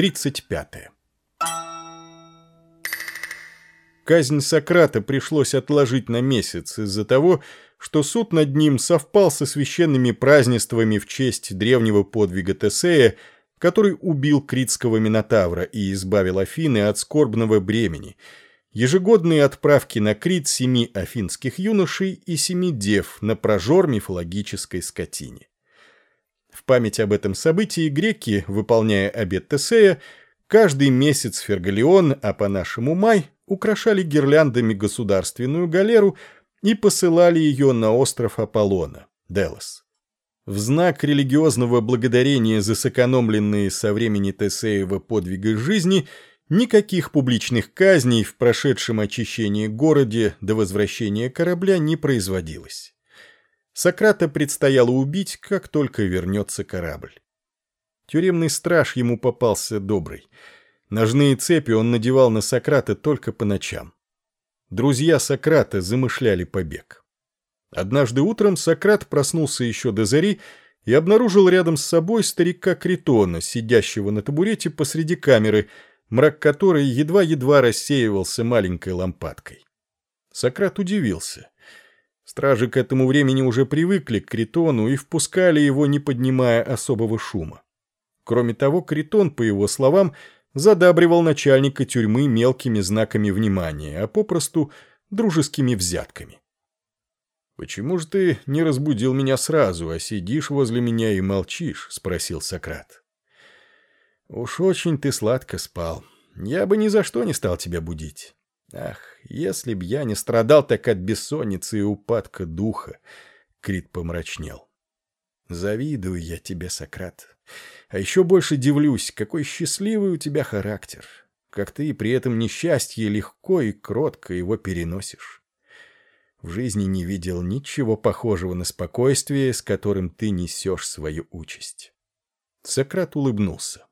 35. Казнь Сократа пришлось отложить на месяц из-за того, что суд над ним совпал со священными празднествами в честь древнего подвига Тесея, который убил критского Минотавра и избавил Афины от скорбного бремени, ежегодные отправки на Крит семи афинских юношей и семи дев на прожор мифологической скотине. В память об этом событии греки, выполняя обет Тесея, каждый месяц Фергалион, а по-нашему май, украшали гирляндами государственную галеру и посылали ее на остров Аполлона, Делос. В знак религиозного благодарения за сэкономленные со времени Тесеева подвига жизни никаких публичных казней в прошедшем очищении городе до возвращения корабля не производилось. Сократа предстояло убить, как только вернется корабль. Тюремный страж ему попался добрый. Ножные цепи он надевал на Сократа только по ночам. Друзья Сократа замышляли побег. Однажды утром Сократ проснулся еще до зари и обнаружил рядом с собой старика Критона, сидящего на табурете посреди камеры, мрак которой едва-едва рассеивался маленькой лампадкой. Сократ удивился. Стражи к этому времени уже привыкли к Критону и впускали его, не поднимая особого шума. Кроме того, Критон, по его словам, задабривал начальника тюрьмы мелкими знаками внимания, а попросту дружескими взятками. «Почему же ты не разбудил меня сразу, а сидишь возле меня и молчишь?» — спросил Сократ. «Уж очень ты сладко спал. Я бы ни за что не стал тебя будить. Ах, если б я не страдал так от бессонницы и упадка духа, Крит помрачнел. Завидую я тебе, Сократ. А еще больше дивлюсь, какой счастливый у тебя характер. Как ты при этом несчастье легко и кротко его переносишь. В жизни не видел ничего похожего на спокойствие, с которым ты несешь свою участь. Сократ улыбнулся.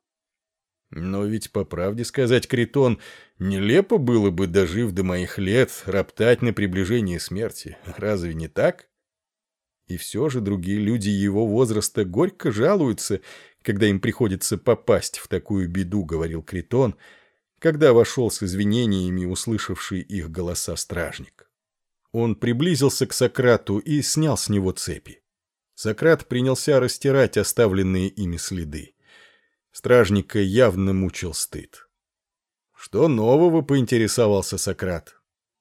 Но ведь, по правде сказать, Критон, нелепо было бы, дожив до моих лет, роптать на приближение смерти. Разве не так? И все же другие люди его возраста горько жалуются, когда им приходится попасть в такую беду, говорил Критон, когда вошел с извинениями услышавший их голоса стражник. Он приблизился к Сократу и снял с него цепи. Сократ принялся растирать оставленные ими следы. Стражника явно мучил стыд. «Что нового?» — поинтересовался Сократ.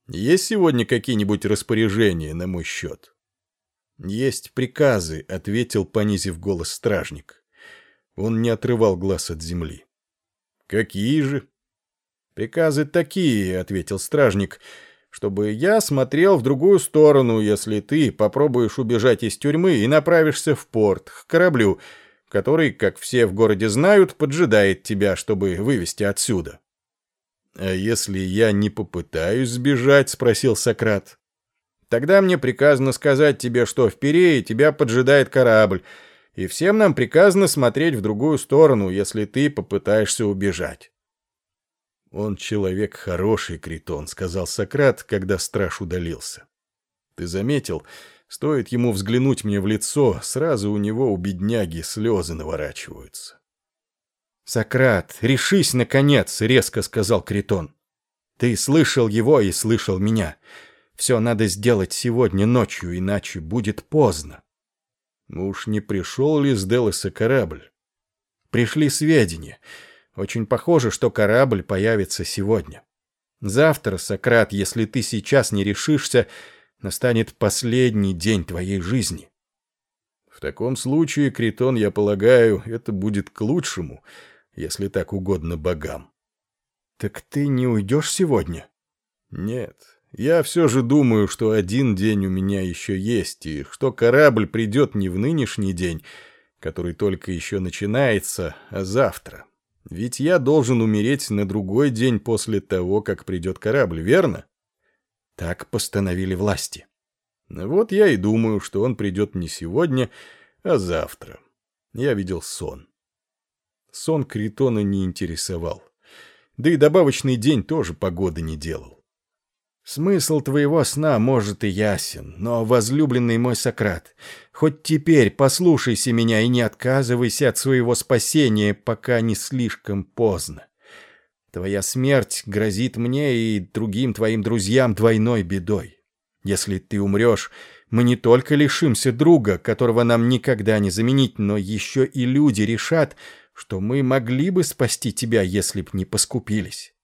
«Есть сегодня какие-нибудь распоряжения на мой счет?» «Есть приказы», — ответил, понизив голос стражник. Он не отрывал глаз от земли. «Какие же?» «Приказы такие», — ответил стражник, — «чтобы я смотрел в другую сторону, если ты попробуешь убежать из тюрьмы и направишься в порт, к кораблю, который, как все в городе знают, поджидает тебя, чтобы вывести отсюда. «А если я не попытаюсь сбежать?» — спросил Сократ. «Тогда мне приказано сказать тебе, что в Пирее тебя поджидает корабль, и всем нам приказано смотреть в другую сторону, если ты попытаешься убежать». «Он человек хороший, Критон», — сказал Сократ, когда страж удалился. «Ты заметил, Стоит ему взглянуть мне в лицо, сразу у него у бедняги слезы наворачиваются. «Сократ, решись, наконец!» — резко сказал Критон. «Ты слышал его и слышал меня. Все надо сделать сегодня ночью, иначе будет поздно». Уж не пришел ли с Делоса корабль? Пришли сведения. Очень похоже, что корабль появится сегодня. Завтра, Сократ, если ты сейчас не решишься, настанет последний день твоей жизни. В таком случае, Критон, я полагаю, это будет к лучшему, если так угодно богам. Так ты не уйдешь сегодня? Нет, я все же думаю, что один день у меня еще есть, и что корабль придет не в нынешний день, который только еще начинается, а завтра. Ведь я должен умереть на другой день после того, как придет корабль, верно? Так постановили власти. Вот я и думаю, что он придет не сегодня, а завтра. Я видел сон. Сон Критона не интересовал. Да и добавочный день тоже погоды не делал. Смысл твоего сна, может, и ясен, но, возлюбленный мой Сократ, хоть теперь послушайся меня и не отказывайся от своего спасения, пока не слишком поздно. Твоя смерть грозит мне и другим твоим друзьям двойной бедой. Если ты умрешь, мы не только лишимся друга, которого нам никогда не заменить, но еще и люди решат, что мы могли бы спасти тебя, если б не поскупились.